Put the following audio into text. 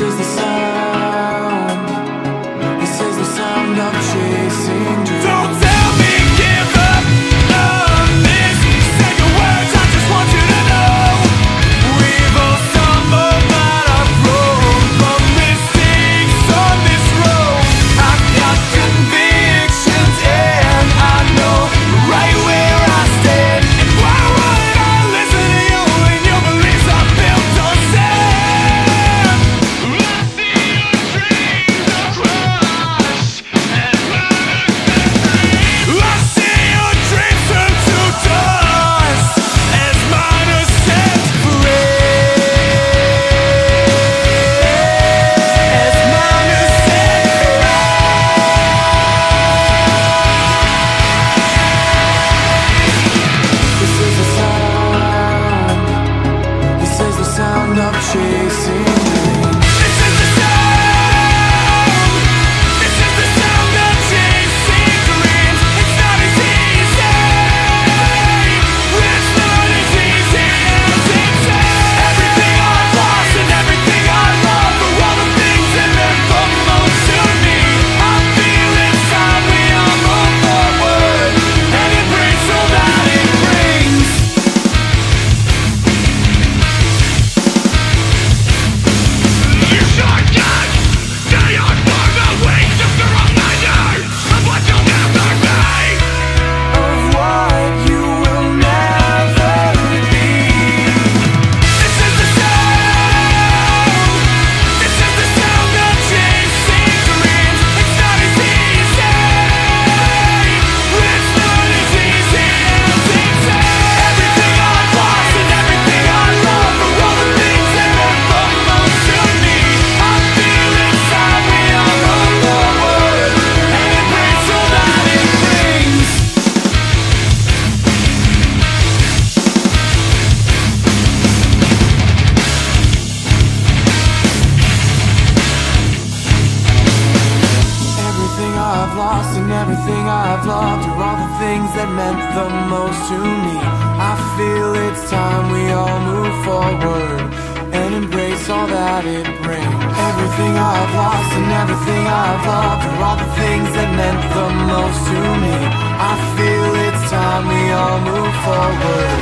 is the song. insiste. lost in everything I've loved Or all the things that meant the most to me. I feel it's time we all move forward And embrace all that it brings. Everything I've lost and everything I've loved Or all the things that meant the most to me. I feel it's time we all move forward.